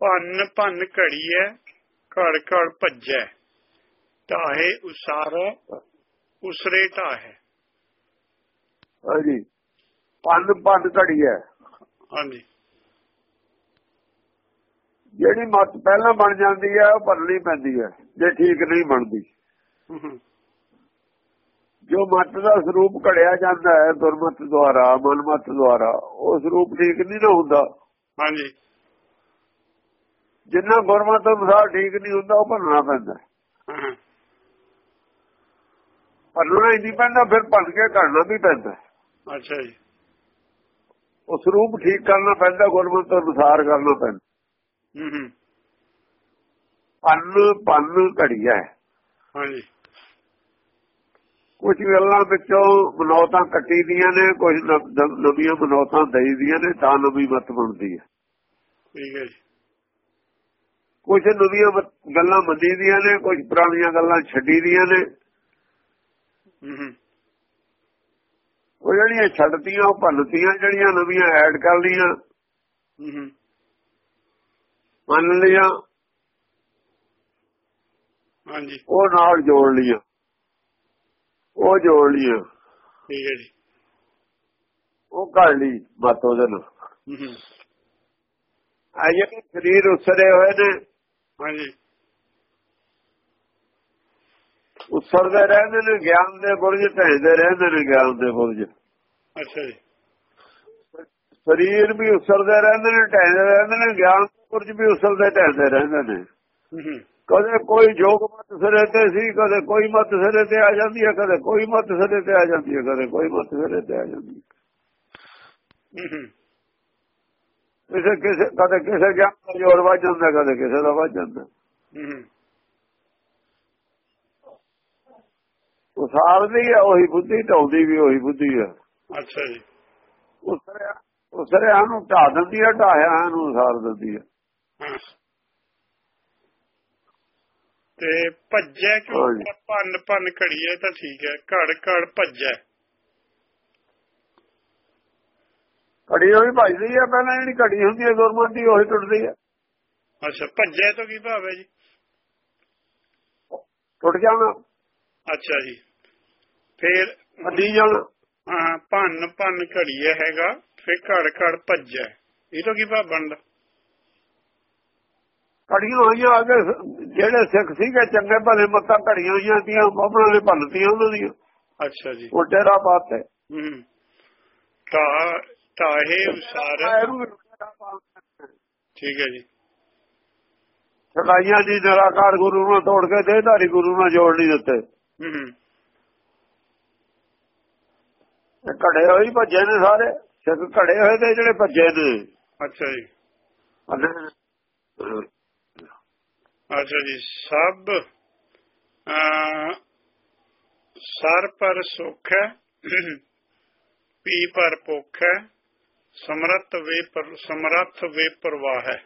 ਭੰਨ ਭੰਨ ਘੜੀਐ ਘੜ ਘੜ ਭੱਜੈ। ਤਾਹੇ ਉਸਾਰੈ ਉਸਰੇ ਢਾਹੈ ਹਾਂਜੀ। ਪੰਨ ਪੰਨ ਘੜੀ ਹੈ ਹਾਂਜੀ। ਜਿਹੜੀ ਮਤ ਪਹਿਲਾਂ ਬਣ ਜਾਂਦੀ ਹੈ ਉਹ ਭਰਨੀ ਪੈਂਦੀ ਹੈ ਜੇ ਠੀਕ ਨਹੀਂ ਬਣਦੀ। ਜੋ ਮਤ ਦਾ ਸਰੂਪ ਘੜਿਆ ਜਾਂਦਾ ਹੈ ਦੁਰਮਤ ਦੁਆਰਾ ਮਨਮਤ ਦੁਆਰਾ ਉਹ ਸਰੂਪ ਠੀਕ ਨਹੀਂ ਨਾ ਹੁੰਦਾ। ਹਾਂਜੀ। ਜਿੰਨਾ ਗੁਰਮਤ ਅਨੁਸਾਰ ਠੀਕ ਨਹੀਂ ਹੁੰਦਾ ਉਹ ਭੰਨਣਾ ਪੈਂਦਾ ਭੰਨਣਾ ਹੀ ਨਹੀਂ ਪੈਂਦਾ ਫਿਰ ਭੰਨ ਕੇ ਘੜਨਾ ਵੀ ਪੈਂਦਾ ਅੱਛਾ ਜੀ। ਉਹ ਸਰੂਪ ਠੀਕ ਕਰਨਾ ਪੈਂਦਾ ਗੁਰਮਤ ਅਨੁਸਾਰ ਕਰਨਾ ਪੈਂਦਾ। ਹੂੰ ਹੂੰ ਪੰਨ ਪੰਨ ਘੜੀਆ ਹੈ। ਹਾਂਜੀ। ਕੁਝ ਗੱਲਾਂ ਵਿੱਚੋਂ ਮਨੌਤਾਂ ਕੱਟੀ ਦੀਆਂ ਨੇ ਕੁਝ ਨਵੀਆਂ ਮਨੌਤਾਂ ਦਈ ਦੀਆਂ ਨੇ ਤਾਂ ਨਵੀਂ ਮਤ ਬਣਦੀ ਹੈ। ਠੀਕ ਹੈ ਜੀ। ਕੁਝ ਨਵੀਆਂ ਗੱਲਾਂ ਮੰਨੀ ਦੀਆਂ ਨੇ ਕੁਝ ਪੁਰਾਣੀਆਂ ਗੱਲਾਂ ਛੱਡੀ ਦੀਆਂ ਨੇ। ਉਹ ਜਿਹੜੀਆਂ ਛੱਡਤੀਆਂ ਉਹ ਭੰਨਤੀਆਂ ਜਿਹੜੀਆਂ ਨਵੀਆਂ ਐਡ ਕਰ ਹੂੰ ਮੰਨ ਲੀਆਂ ਹਾਂਜੀ। ਉਹ ਨਾਲ ਜੋੜ ਲੀਆਂ ਉਹ ਜੋੜ ਲੀਆਂ ਠੀਕ ਹੈ ਜੀ। ਉਹ ਘੜ ਲਈ ਮਤ ਉਹਦੇ ਨਾਲ। ਹੂੰ ਹੂੰ ਆ ਜਿਹੜੇ ਸਰੀਰ ਉਸਰੇ ਹੋਏ ਨੇ ਹਾਂਜੀ। ਉਸਰਦੇ ਰਹਿੰਦੇ ਨੇ ਗਿਆਨ ਦੇ ਬੁਰਜ ਢਹਿੰਦੇ ਰਹਿੰਦੇ ਨੇ ਗਿਆਨ ਦੇ ਬੁਰਜ। ਅੱਛਾ ਜੀ। ਸਰੀਰ ਵੀ ਉਸਰਦੇ ਰਹਿੰਦੇ ਨੇ ਢਹਿੰਦੇ ਰਹਿੰਦੇ ਨੇ ਗਿਆਨ ਦੇ ਬੁਰਜ ਵੀ ਉਸਰਦੇ ਢਹਿੰਦੇ ਰਹਿੰਦੇ ਨੇ। ਕਦੇ ਕੋਈ ਜੋਗ ਮਤ ਸਿਰੇ ਤੇ ਸੀ ਕਦੇ ਕੋਈ ਮਤ ਸਿਰੇ ਤੇ ਆ ਜਾਂਦੀ ਹੈ ਕਦੇ ਕੋਈ ਮਤ ਸਿਰੇ ਤੇ ਆ ਜਾਂਦੀ ਹੈ ਕਦੇ ਕੋਈ ਮਤ ਸਿਰੇ ਤੇ ਆ ਜਾਂਦੀ ਹੂੰ। ਕਿਸੇ ਕਿਸੇ ਕਦੇ ਕਿਸੇ ਗਿਆਨ ਦਾ ਜੋਰ ਵੱਜ ਜਾਂਦਾ ਕਦੇ ਕਿਸੇ ਦਾ ਵੱਜ ਜਾਂਦਾ। ਉਸਾਰਦੀ ਹੈ। ਉਹੀ ਬੁੱਧੀ ਢਾਉਂਦੀ ਵੀ ਉਹੀ ਬੁੱਧੀ ਹੈ ਅੱਛਾ ਜੀ। ਉਸਰੇ ਉਸਰੇ ਨੂੰ ਢਾ ਦਿੰਦੀ ਹੈ ਢਾਇਆ ਨੂੰ ਉਸਾਰ ਦਿੰਦੀ ਹੈ। ਤੇ ਭੱਜੈ ਕਿਉਂ। ਭੰਨ ਭੰਨ ਘੜੀਏ ਤਾਂ ਠੀਕ ਹੈ ਘੜ ਘੜ ਭੱਜੈ ਘੜੀ ਹੋਈ ਭਜਦੀ ਹੈ ਪਹਿਲਾਂ ਜਿਹੜੀ ਘੜੀ ਹੁੰਦੀ ਹੈ ਗੁਰਮਤਿ ਦੀ ਉਹੀ ਟੁੱਟਦੀ ਹੈ ਅੱਛਾ ਭੱਜੈ ਤੋਂ ਕੀ ਭਾਵ ਹੈ ਜੀ? ਟੁੱਟ ਜਾਣਾ। ਅੱਛਾ ਜੀ। ਫੇਰ ਅੱਡੀ ਜਾਣਾ। ਹਾਂ ਭੰਨ ਭੰਨ ਘੜੀਏ ਹੈਗਾ ਫੇਰ ਘੜ ਘੜ ਭੱਜੈ ਇਹ ਤੋਂ ਕੀ ਭਾਵ ਬਣਦਾ? ਘੜੀਆਂ ਹੋਈਆਂ ਅੱਗੇ ਜਿਹੜੇ ਸਿੱਖ ਸੀਗੇ ਚੰਗੇ ਭਲੇ ਮੱਤਾਂ ਘੜੀਆਂ ਹੋਈਆਂ ਤੀਆਂ ਬਾਬਰਾਂ ਨੇ ਭੰਨਤੀਆਂ ਉਹਨਾਂ ਦੀਆਂ। ਅੱਛਾ ਜੀ। ਉਲਟੇ ਰਾਹ ਪਾਤੇ ਹੂੰ। ਤਾਂ ਤਾਹੇ ਉਸਾਰ। ਇਹਨੂੰ ਵੀ ਉਲਟੇ ਰਾਹ ਪਾਤੇ। ਠੀਕ ਹੈ ਜੀ। ਸਦਾਈਆਂ ਦੀ ਨਿਰਾਕਾਰ ਗੁਰੂ ਨੂੰ ਤੋੜ ਕੇ ਦੇਹਧਾਰੀ ਗੁਰੂ ਨਾਲ ਜੋੜ ਨਹੀਂ ਦਿੱਤੇ। ਹੂੰ ਹੂੰ। ਇਹ ਘੜੇ ਹੋਈ ਭੱਜੇ ਨੇ ਸਾਰੇ। ਸਿੱਖ ਘੜੇ ਹੋਏ ਤੇ ਜਿਹੜੇ ਭੱਜੇ ਨੇ। ਅੱਛਾ ਜੀ। ਅੱਛਾ ਜੀ। ਸਭ ਸਰ ਪਰ ਸੁਖ ਹੈ ਪੀ ਪਰ ਭੁੱਖ ਹੈ। ਸਮਰੱਥ ਵੇ ਸਮਰੱਥ ਵੇ ਪ੍ਰਵਾਹ ਹੈ।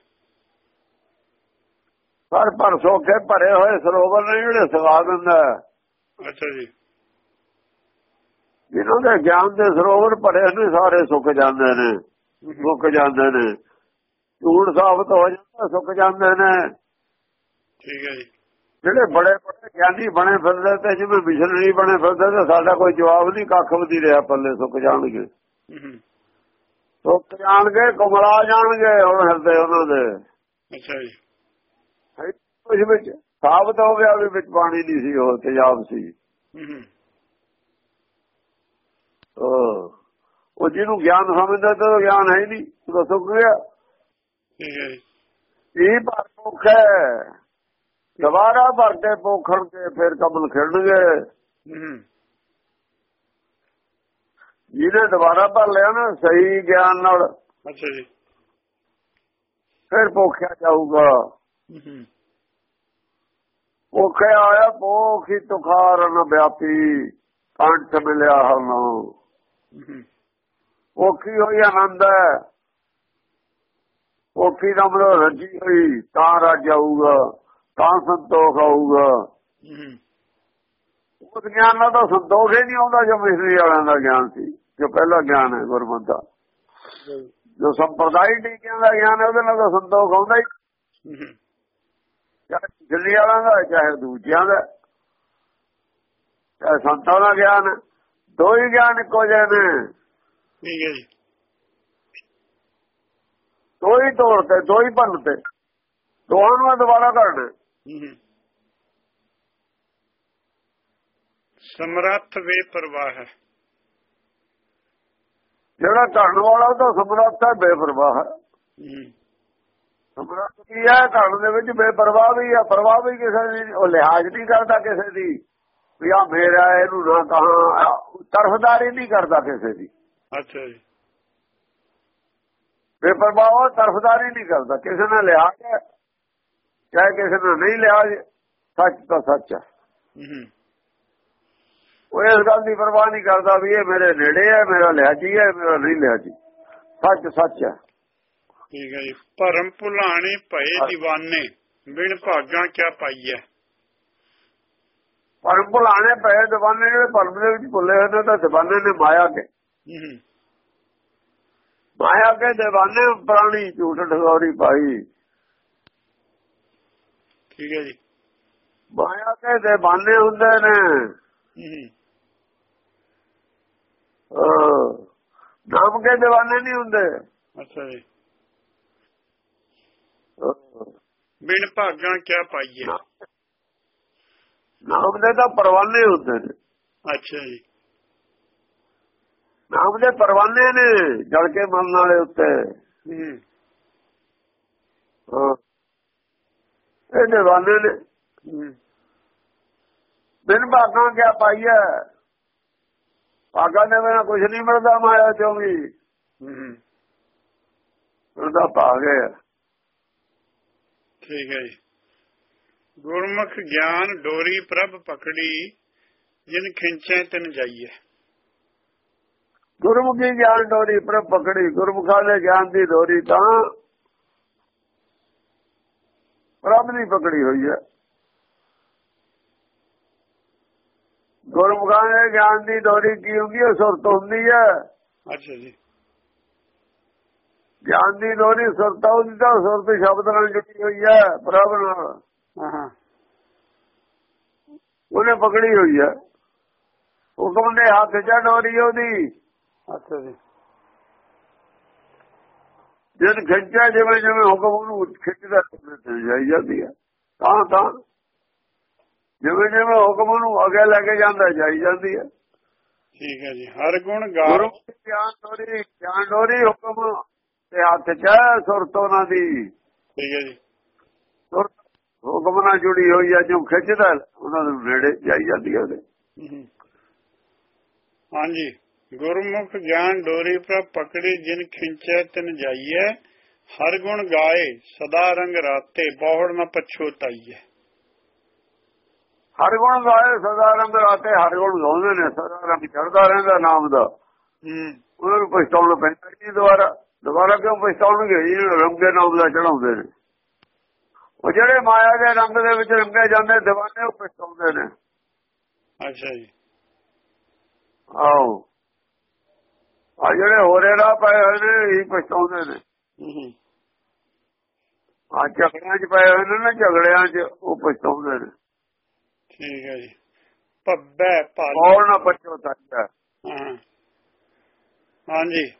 ਪਰ ਪਰ ਸੋਖੇ ਭਰੇ ਹੋਏ ਸਰੋਵਰ ਨੇ ਜਿਹੜੇ ਸਵਾ ਦਿੰਦਾ। ਅੱਛਾ ਜੀ। ਜਿਹਨਾਂ ਦੇ ਗਿਆਨ ਦੇ ਸਰੋਵਰ ਭਰੇ ਨੇ ਸਾਰੇ ਸੁੱਕ ਜਾਂਦੇ ਨੇ ਸੁੱਕ ਜਾਂਦੇ ਨੇ। ਝੂਠ ਸਾਬਤ ਹੋ ਜਾਂਦਾ ਸੁੱਕ ਜਾਂਦੇ ਨੇ। ਠੀਕ ਹੈ ਜੀ। ਜਿਹੜੇ ਬੜੇ ਬੜੇ ਗਿਆਨੀ ਬਣੇ ਫਿਰਦੇ ਤੇ ਜਿਵੇਂ ਮਿਸ਼ਨਰੀ ਬਣੇ ਫਿਰਦੇ ਤੇ ਸਾਡਾ ਕੋਈ ਜਵਾਬ ਨਹੀਂ ਕੱਖ ਵੀ ਨਹੀਂ ਰਿਹਾ ਪੱਲੇ ਸੁੱਕ ਜਾਣਗੇ। ਸੁੱਕ ਜਾਣਗੇ ਕੁਮਲਾ ਜਾਣਗੇ ਹੁਣ ਹਿਰਦੇ ਉਹਨਾਂ ਦੇ। ਅੱਛਾ ਜੀ। ਕੁਝ ਵਿੱਚ ਸਾਬਤ ਹੋ ਗਿਆ ਵੀ ਵਿੱਚ ਪਾਣੀ ਨਹੀਂ ਸੀ ਉਹ ਤੇਜ਼ਾਬ ਸੀ। ਉਹ ਜਿਹਨੂੰ ਗਿਆਨ ਸਮਝਦਾ ਤਾਂ ਗਿਆਨ ਹੈ ਨਹੀਂ ਉਹ ਸੁੱਕ ਗਿਆ। ਇਹ ਭਰ ਭੁੱਖ ਹੈ? ਦੁਬਾਰਾ ਭਰ ਕੇ ਪੋਖਣ ਕੇ ਫਿਰ ਕਮਲ ਖਿੜਨਗੇ। ਜਿਹਨੇ ਦੁਬਾਰਾ ਭਰ ਲਿਆ ਨਾ ਸਹੀ ਗਿਆਨ ਨਾਲ। ਅੱਛਾ ਜੀ। ਫਿਰ ਪੋਖਿਆ ਜਾਊਗਾ। ਪੋਖੇ ਆਇਆ ਪੋਖੀ ਤੁਖਾਰਨ ਵਿਆਪੀ। ਕੰਠ ਮਿਲਿਆ ਹਰਨੋ ਹੂੰ ਹੂੰ। ਪੋਖੀ ਹੋਈ ਆਨੰਦ ਹੈ। ਪੋਖੀ ਦਾ ਮਤਲਬ ਰੱਜੀ ਹੋਈ ਤਾਂ ਰਾਜ ਆਊਗਾ ਤਾਂ ਸੰਤੋਖ ਆਊਗਾ। ਉਸ ਗਿਆਨ ਨਾਲ ਤਾਂ ਸੰਤੋਖ ਹੀ ਨਹੀਂ ਆਉਂਦਾ ਜੋ ਮਿਸਰੀ ਵਾਲਿਆਂ ਦਾ ਗਿਆਨ ਸੀ। ਜੋ ਪਹਿਲਾ ਗਿਆਨ ਹੈ ਗੁਰਮਤਿ ਦਾ। ਜੋ ਸੰਪਰਦਾਇ ਟੀਕਿਆਂ ਦਾ ਗਿਆਨ ਹੈ ਉਹਦੇ ਨਾਲ ਤਾਂ ਸੰਤੋਖ ਆਉਂਦਾ ਹੀ। ਚਾਹੇ ਦਿੱਲੀ ਵਾਲਾਂ ਦਾ ਚਾਹੇ ਦੂਜਿਆਂ ਦਾ ਚਾਹੇ ਸੰਤਾਂ ਦਾ ਗਿਆਨ ਦੋ ਹੀ ਗਿਆਨ ਇੱਕੋ ਜਿਹੇ ਨੇ। ਠੀਕ ਹੈ ਜੀ। ਦੋ ਹੀ ਤੋੜ ਤੇ ਦੋ ਹੀ ਭੰਨ ਤੇ। ਦੋਹਾਂ ਨੂੰ ਦੁਬਾਰਾ ਕਰਨਾ। ਸਮਰੱਥ ਵੇ ਪ੍ਰਵਾਹ ਹੈ। ਜਿਹੜਾ ਧਰਨ ਵਾਲਾ ਉਹ ਤਾਂ ਸਮਰੱਥ ਹੈ ਬੇਪਰਵਾਹ ਹੈ। ਸਮਰੱਥ ਕੀ ਹੈ? ਧਰਨ ਦੇ ਵਿੱਚ ਬੇਪਰਵਾਹ ਵੀ ਹੈ ਪਰਵਾਹ ਵੀ ਕਿਸੇ ਦੀ ਉਹ ਲਿਹਾਜ਼ ਨਹੀਂ ਕਰਦਾ ਕਿਸੇ ਦੀ। ਵੀ ਆ ਮੇਰਾ ਇਹਨੂੰ ਨਾ ਕਹਾਂ। ਤਰਫਦਾਰੀ ਨਹੀਂ ਕਰਦਾ ਕਿਸੇ ਦੀ। ਅੱਛਾ ਜੀ। ਬੇਪਰਵਾਹ ਤਰਫਦਾਰੀ ਨਹੀਂ ਕਰਦਾ। ਕਿਸੇ ਨਾਲ ਲਿਹਾਜ਼ ਹੈ ਚਾਹੇ ਕਿਸੇ ਨਾਲ ਨਹੀਂ ਲਿਹਾਜ਼ ਸੱਚ ਤਾਂ ਸੱਚ ਹੂੰ, ਉਹ ਇਸ ਗੱਲ ਦੀ ਪਰਵਾਹ ਨਹੀਂ ਕਰਦਾ ਵੀ ਇਹ ਮੇਰੇ ਨੇੜੇ ਹੈ ਮੇਰਾ ਲਿਹਾਜੀ ਹੈ ਮੇਰਾ ਨਹੀਂ ਲਿਹਾਜੀ ਸੱਚ ਸੱਚ ਹੈ। ਠੀਕ ਹੈ ਜੀ। ਭਰਮ ਭੁਲਾਣੇ ਭਏ دیਵਾਨੇ ਬਿਨ ਭਾਗਾਂ ਕਿਆ ਪਾਈਐ? ਪਰ ਭੁਲਾਣੇ ਪਏ ਦੀਵਾਨੇ ਜਿਹੜੇ ਭਰਮ ਦੇ ਵਿੱਚ ਭੁੱਲੇ ਹੋਏ ਨੇ ਤਾਂ ਦੀਵਾਨੇ ਨੇ ਮਾਇਆ ਕੇ ਮਾਇਆ ਕੇ ਦੀਵਾਨੇ ਪ੍ਰਾਣੀ ਝੂਠ ਠਗੌਰੀ ਪਾਈ। ਠੀਕ ਹੈ ਜੀ। ਮਾਇਆ ਕੇ ਦੀਵਾਨੇ ਹੁੰਦੇ ਨੇ। ਨਾਮ ਕੇ ਦੀਵਾਨੇ ਨਹੀਂ ਹੁੰਦੇ। ਅੱਛਾ ਜੀ। ਬਿਨ ਭਾਗਾਂ ਕਿਆ ਪਾਈਐ ਨਾਮ ਦੇ ਤਾਂ ਪਰਵਾਨੇ ਹੁੰਦੇ ਨੇ। ਅੱਛਾ ਜੀ। ਨਾਮ ਦੇ ਪਰਵਾਨੇ ਨੇ ਜਲ ਕੇ ਮਰਨ ਵਾਲੇ ਉੱਤੇ। ਇਹ ਦੀਵਾਨੇ ਨੇ। ਬਿਨ ਭਾਗਾਂ ਕਿਆ ਪਾਈਐ ਭਾਗਾਂ ਦੇ ਬਿਨਾਂ ਕੁਝ ਨਹੀਂ ਮਿਲਦਾ ਮਾਇਆ ਚੋਂ ਵੀ। ਉਹਦਾ ਭਾਗ ਹੈ ਠੀਕ ਹੈ ਜੀ। ਗੁਰਮੁਖ ਗਿਆਨ ਡੋਰੀ ਪ੍ਰਭ ਪਕੜੀ ਜਿਨ ਖਿੰਚੈ ਤਿਨ ਜਾਈਐ। ਗੁਰਮੁਖੀ ਗਿਆਨ ਡੋਰੀ ਪਰ ਪਕੜੀ ਗੁਰਮੁਖਾਂ ਦੇ ਗਿਆਨ ਦੀ ਡੋਰੀ ਤਾਂ ਪ੍ਰਭ ਨਹੀਂ ਪਕੜੀ ਹੋਈ ਹੈ। ਗੁਰਮੁਖਾਂ ਦੇ ਗਿਆਨ ਦੀ ਡੋਰੀ ਕੀ ਹੁੰਦੀ ਹੈ? ਸੁਰਤ ਹੁੰਦੀ ਹੈ। ਅੱਛਾ ਜੀ। ਗਿਆਨ ਦੀ ਡੋਰੀ ਸੁਰਤ ਹੁੰਦੀ ਤਾਂ ਸੁਰਤ ਸ਼ਬਦ ਨਾਲ ਜੁੜੀ ਹੋਈ ਹੈ ਪ੍ਰਭ ਨਾਲ। ਹਾਂ ਹਾਂ ਉਹਨੇ ਪਕੜੀ ਹੋਈ ਹੈ। ਹੁਕਮ ਦੇ ਹੱਥ 'ਚ ਡੋਰੀ ਉਹਦੀ। ਅੱਛਾ ਜੀ। ਜਦ ਖਿੱਚਿਆ ਜਿਵੇਂ ਜਿਵੇਂ ਹੁਕਮ ਉਹਨੂੰ ਖਿੱਚਦਾ ਤੇ ਜਾਈ ਜਾਂਦੀ ਹੈ। ਤਾਂ ਤਾਂ ਜਿਵੇਂ ਜਿਵੇਂ ਹੁਕਮ ਨੂੰ ਅੱਗੇ ਲੈ ਕੇ ਜਾਂਦਾ ਜਾਈ ਜਾਂਦੀ ਹੈ। ਠੀਕ ਹੈ ਜੀ ਹਰ ਗੁਣ ਗੁਰੂ ਗਿਆਨ ਡੋਰੀ ਗਿਆਨ ਡੋਰੀ ਹੁਕਮ ਤੇ ਹੱਥ 'ਚ ਸੁਰਤ ਉਹਨਾਂ ਦੀ। ਠੀਕ ਹੈ ਜੀ। ਸੁਰਤ ਹੁਕਮ ਨਾਲ ਜੁੜੀ ਹੋਈ ਹੈ ਜੋ ਖਿੱਚਦਾ ਉਹਨਾਂ ਦੇ ਨੇੜੇ ਜਾਈ ਜਾਂਦੀ ਹੈ ਉਹਦੇ। ਹਾਂਜੀ ਗੁਰਮੁਖ ਗਿਆਨ ਡੋਰੀ ਪਰ ਪਕੜੀ ਜਿਨ ਖਿੰਚੈ ਤਿਨ ਜਾਈਐ ਹਰ ਗੁਣ ਗਾਏ ਸਦਾ ਰੰਗ ਰਾਤੇ ਬਹੁੜ ਨਾ ਪਛੋਤਾਈਐ ਹਰ ਗੁਣ ਗਾਏ ਸਦਾ ਰੰਗ ਰਾਤੇ ਹਰ ਗੁਣ ਗਾਉਂਦੇ ਨੇ ਸਦਾ ਰੰਗ ਚੜਦਾ ਰਹਿੰਦਾ ਨਾਮ ਦਾ। ਹੂੰ। ਉਹਨਾਂ ਨੂੰ ਪਛਤਾਉਣਾ ਪੈਂਦਾ ਨਹੀਂ ਦੁਬਾਰਾ। ਦੁਬਾਰਾ ਕਿਉਂ ਪਛਤਾਉਣਗੇ? ਜੀ ਰੰਗੇ ਨਾਮ ਦਾ ਚੜਾਉਂਦੇ ਨੇ। ਉਹ ਜਿਹੜੇ ਮਾਇਆ ਦੇ ਰੰਗ ਦੇ ਵਿੱਚ ਰੰਗੇ ਜਾਂਦੇ دیਵਾਨੇ ਉਹ ਪਛਤਾਉਂਦੇ ਨੇ। ਅੱਛਾ ਜੀ। ਆਓ। ਆ ਜਿਹੜੇ ਹੋਰੇ ਰਾਹ ਪਏ ਹੋਏ ਨੇ ਇਹ ਪਛਤਾਉਂਦੇ ਨੇ। ਆ ਝਗੜਿਆਂ 'ਚ ਪਏ ਹੋਏ ਨੇ ਨਾ ਝਗੜਿਆਂ 'ਚ ਉਹ ਪਛਤਾਉਂਦੇ ਨੇ। ਠੀਕ ਹੈ ਜੀ। ਪੱਬੈ ਭਾਲ। ਕੌਣ ਨਾ ਪਛਤਾਉਂਦਾ ਹਾਂ। ਹਾਂਜੀ।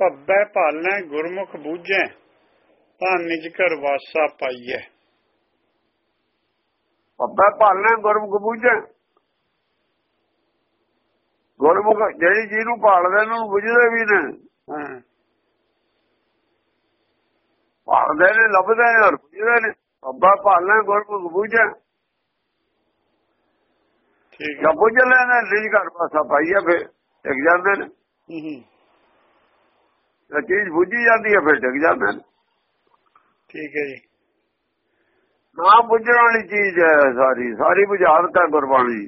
ਪੱਬੈ ਭਾਲੈ ਗੁਰਮੁਖ ਬੂਝੈ ਤਾਂ ਨਿਜ ਘਰ ਵਾਸਾ ਪਾਈਐ। ਅੱਬਾ ਭਾਲਣਾ ਗੁਰਮੁਖ ਬੁੱਝੇ ਗੁਰਮੁਖ ਜਿਹੜੀ ਜੀ ਨੂੰ ਭਾਲਦੇ ਨੇ ਬੁੱਝਦੇ ਵੀ ਨੇ। ਹਾਂ। ਭਾਲਦੇ ਨੇ ਲੱਭਦੇ ਨੇ ਔਰ ਬੁੱਝਦੇ ਨੇ। ਅੱਬਾ ਭਾਲਣਾ ਗੁਰਮੁਖ ਬੁੱਝੇ ਠੀਕ ਹੈ। ਜਾਂ ਬੁੱਝ ਲੈਣੇ ਨਿਜ ਘਰ ਪਾਸਾ ਪਾਈਏ ਫਿਰ ਟਿਕ ਜਾਂਦੇ ਨੇ। ਹੂੰ ਚੀਜ਼ ਬੁੱਝੀ ਜਾਂਦੀ ਹੈ ਫਿਰ ਟਿਕ ਜਾਂਦੇ ਨੇ। ਠੀਕ ਹੈ ਜੀ। ਨਾ ਬੁੱਝਣ ਵਾਲੀ ਚੀਜ਼ ਹੈ ਸਾਰੀ ਸਾਰੀ ਬੁਝਾਰਤ ਹੈ ਗੁਰਬਾਣੀ।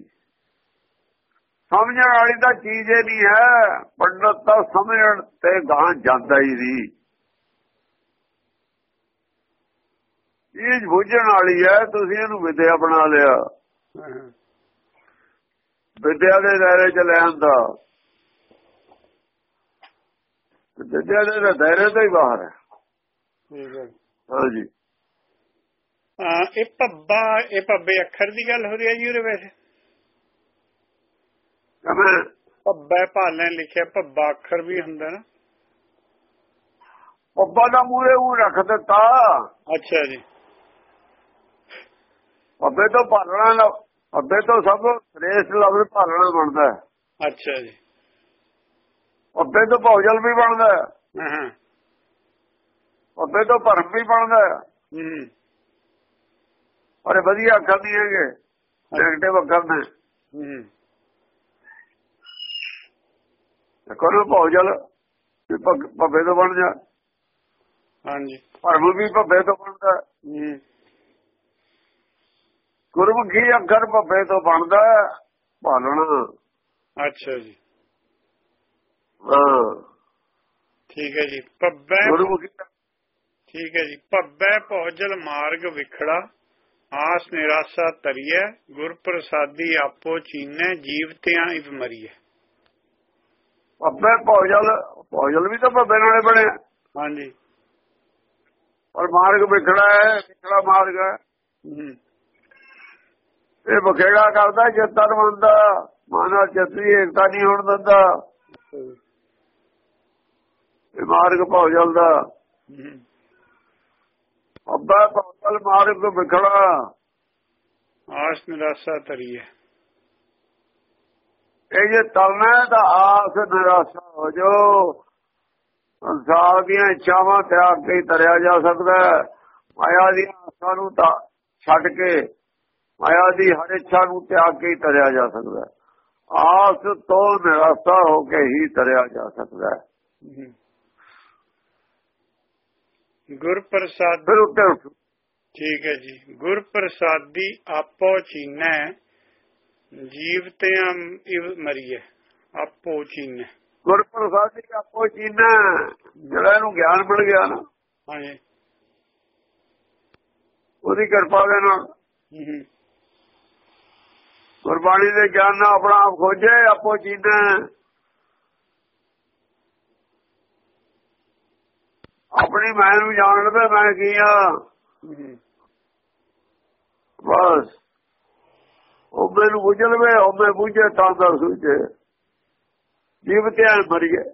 ਸਮਝਣ ਵਾਲੀ ਤਾਂ ਚੀਜ਼ ਹੀ ਨਹੀਂ ਹੈ ਪੰਡਤ ਤਾਂ ਸਮਝਣ ਤੇ ਗਾਂ ਜਾਂਦਾ ਹੀ ਨਹੀਂ। ਚੀਜ਼ ਬੁੱਝਣ ਵਾਲੀ ਹੈ ਤੁਸੀਂ ਇਹਨੂੰ ਵਿਦਿਆ ਬਣਾ ਲਿਆ। ਵਿਦਿਆ ਦੇ ਦਾਇਰੇ ਚ ਲੈ ਆਂਦਾ। ਵਿਦਿਆ ਦੇ ਦਾਇਰੇ ਤੋਂ ਹੀ ਬਾਹਰ ਹੈ। ਠੀਕ ਹੈ ਹਾਂਜੀ। ਇਹ ਪੱਬਾ ਇਹ ਪੱਬੇ ਅੱਖਰ ਦੀ ਗੱਲ ਹੋ ਰਹੀ ਹੈ ਜੀ ਉਹਦੇ ਵਿੱਚ? ਕਹਿੰਦੇ ਪੱਬਾ ਭਾਲੇ ਲਿਖਿਆ ਪੱਬਾ ਅੱਖਰ ਵੀ ਹੁੰਦਾ ਨਾ। ਪੱਬਾ ਦਾ ਮੂਰੇ ਉਹ ਰੱਖ ਦਿੱਤਾ। ਅੱਛਾ ਜੀ। ਪੱਬੇ ਤੋਂ ਭਾਲਣਾ ਪੱਬੇ ਤੋਂ ਸਭ ਸ੍ਰੇਸ਼ਟ ਲਫ਼ਜ਼ ਭਾਲਣਾ ਬਣਦਾ ਹੈ। ਅੱਛਾ ਜੀ। ਪੱਬੇ ਤੋਂ ਭੌਜਲ ਵੀ ਬਣਦਾ ਹੈ। ਪੱਬੇ ਤੋਂ ਭਰਮ ਵੀ ਬਣਦਾ ਹੈ। ਇਹ ਵਧੀਆ ਅੱਖਰ ਨਹੀਂ ਹੈਗੇ। ਨੈਗੇਟਿਵ ਅੱਖਰ ਨੇ। ਹੂੰ ਕਰੋ ਭੌਜਲ ਭੱਬੇ ਤੋਂ ਬਣ ਜਾ। ਹਾਂਜੀ। ਭਰਮ ਵੀ ਭੱਬੇ ਤੋਂ ਬਣਦਾ ਹੈ। ਗੁਰਮੁਖੀ ਅੱਖਰ ਭੱਬੇ ਤੋਂ ਬਣਦਾ। ਭਾਲਣਾ ਅੱਛਾ ਜੀ। ਹਾਂ। ਠੀਕ ਹੈ ਜੀ। ਪੱਬੈ ਗੁਰਮੁਖੀ ਠੀਕ ਹੈ ਜੀ। ਪੱਬੈ ਭੋਜਲ ਮਾਰਗ ਵਿਖੜਾ ਆਸ ਨਿਰਾਸਾ ਤਰੀਐ ਗੁਰ ਪ੍ਰਸਾਦੀ ਆਪੋ ਚੀਨੈ ਜੀਵਤਿਆਂ ਇਵ ਮਰੀਐ। ਪੱਬੇ ਭੌਜਲ ਭੌਜਲ ਵੀ ਤਾਂ ਭੱਬੇ ਨਾਲੇ ਬਣੇ। ਹਾਂਜੀ। ਪਰ ਮਾਰਗ ਵਿਖੜਾ ਹੈ ਵਿਖੜਾ ਮਾਰਗ ਹੈ। ਹੂੰ। ਇਹ ਬਖੇੜਾ ਕਰਦਾ ਚੇਤਨ ਮੰਦਾ ਮਾਨਾ ਚਤਰੀ ਏਕਤਾ ਨਹੀਂ ਹੋਣ ਦਿੰਦਾ। ਇਹ ਮਾਰਗ ਭੌਜਲ ਦਾ ਹੂੰ ਅੱਬਾ ਭੌਜਲ ਮਾਰਗ ਵਿਖੜਾ। ਆਸ ਨਿਰਾਸਾ ਤਰੀਐ ਇਹ ਜੇ ਤਲਣਾ ਤਾਂ ਆਸ ਨਿਰਾਸ਼ਾ ਹੋ ਜੋ। ਸੰਸਾਰ ਦੀਆਂ ਇੱਛਾਵਾਂ ਤਿਆਗ ਕੇ ਤਰਿਆ ਜਾ ਸਕਦਾ ਮਾਇਆ ਦੀਆਂ ਆਸਾਂ ਨੂੰ ਤਾਂ ਛੱਡ ਕੇ ਮਾਇਆ ਦੀ ਹਰ ਇੱਛਾ ਨੂੰ ਤਿਆਗ ਕੇ ਹੀ ਤਰਿਆ ਜਾ ਸਕਦਾ ਆਸ ਤੋਂ ਨਿਰਾਸ਼ਾ ਹੋ ਕੇ ਹੀ ਤਰਿਆ ਜਾ ਸਕਦਾ। ਗੁਰ ਪ੍ਰਸਾਦ ਫਿਰ ਉੱਤੇ ਉੱਠ। ਠੀਕ ਹੈ ਜੀ। ਗੁਰ ਪ੍ਰਸਾਦੀ ਆਪੋ ਚੀਨੈ ਜੀਵਤਿਆਂ ਇਵ ਮਰੀਐ। ਆਪੋ ਚੀਨੈ। ਗੁਰਪ੍ਰਸਾਦ ਜੀ ਆਪੋ ਚੀਨਾ ਜਿਹੜਾ ਇਹਨੂੰ ਗਿਆਨ ਮਿਲ ਗਿਆ ਨਾ। ਹਾਂਜੀ। ਉਹਦੀ ਕਿਰਪਾ ਦੇ ਨਾਲ। ਹੂੰ। ਗੁਰਬਾਣੀ ਦੇ ਗਿਆਨ ਨਾਲ ਆਪਣਾ ਆਪ ਖੋਜੇ ਆਪੋ ਚੀਨਾ। ਆਪਣੀ ਮੈਂ ਨੂੰ ਜਾਣ ਲਵੇ ਮੈਂ ਕੀ ਆ? ਹੂੰ। ਬਸ। ਉਹ ਮੈਨੂੰ ਬੁੱਝ ਲਵੇ ਉਹ ਮੈਂ ਬੁੱਝੇ ਤਾਂ ਦਾ ਸੂਝੇ ਜੀਵ ਧਿਆਨ ਮਰੀਏ।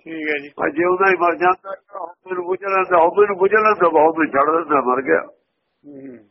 ਠੀਕ ਹੈ ਜੀ। ਅਜੇ ਉਹਦਾ ਹੀ ਮਰ ਜਾਂਦਾ ਉਹ ਮੈਨੂੰ ਬੁੱਝ ਲੈਂਦਾ ਉਹ ਮੈਨੂੰ ਬੁੱਝ ਲੈਂਦਾ ਬਹੁਤ ਛੱਡ ਦਿੰਦਾ ਮਰ ਗਿਆ। ਹੂੰ।